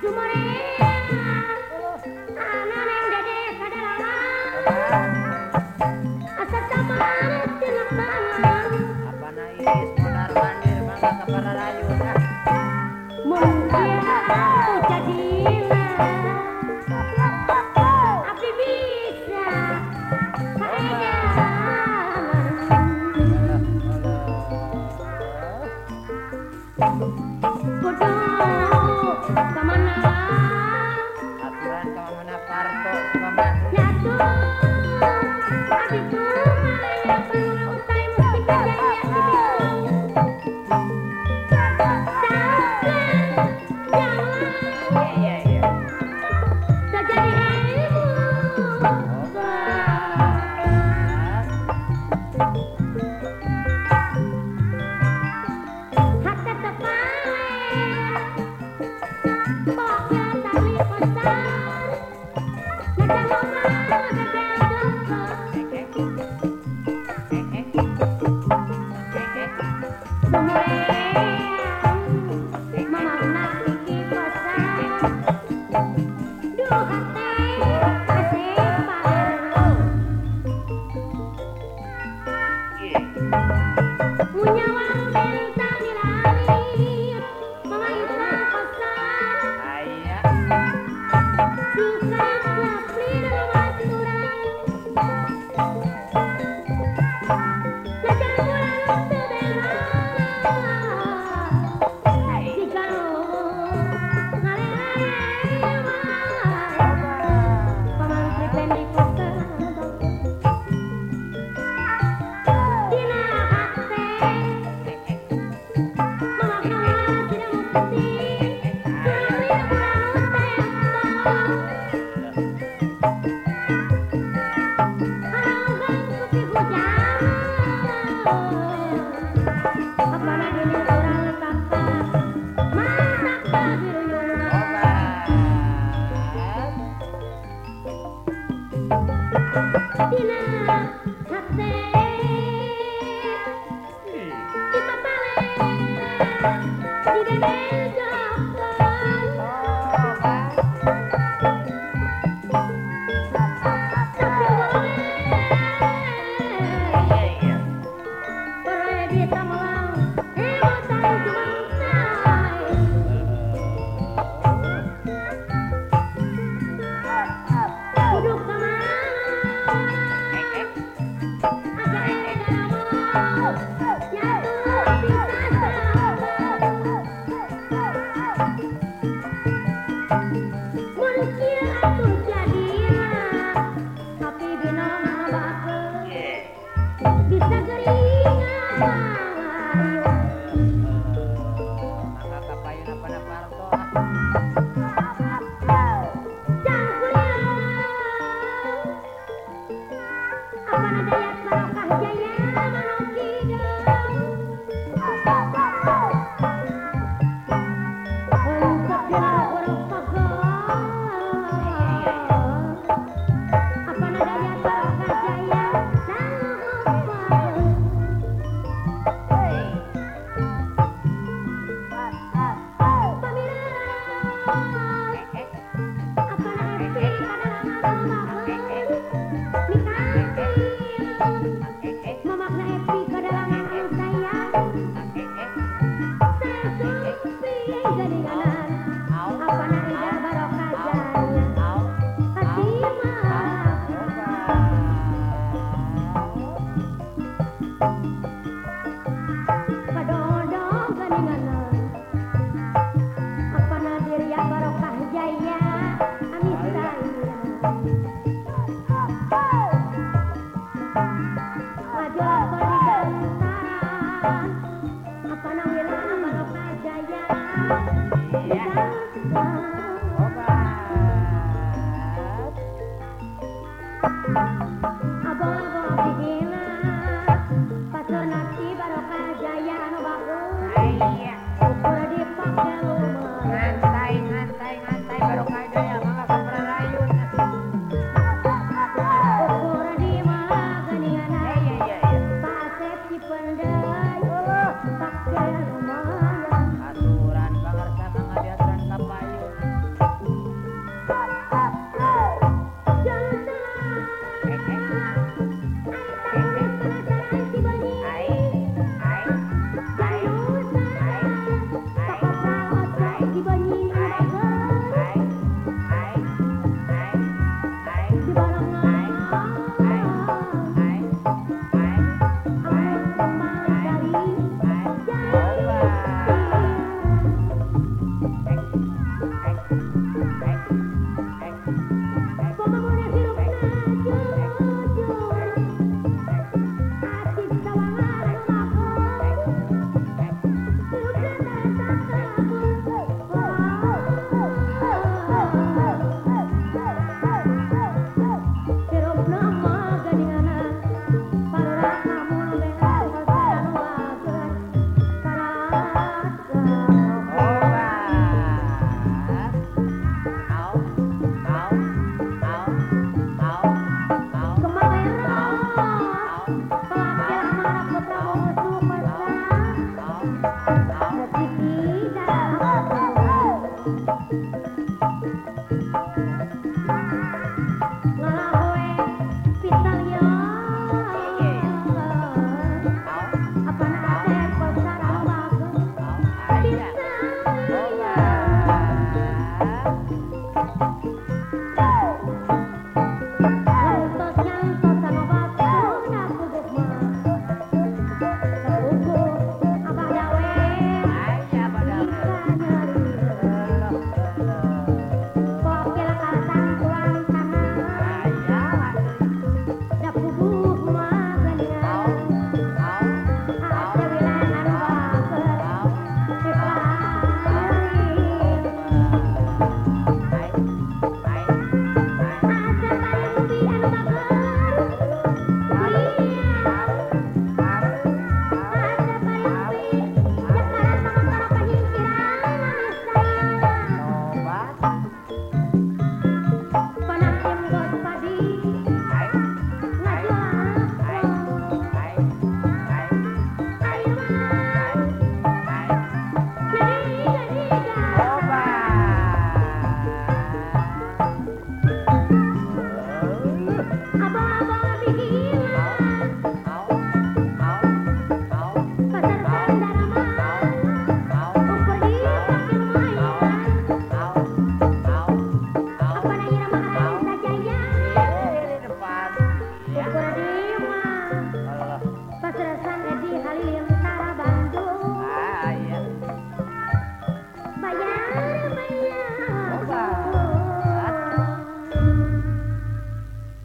Tu morir Duh Kasih Punya warung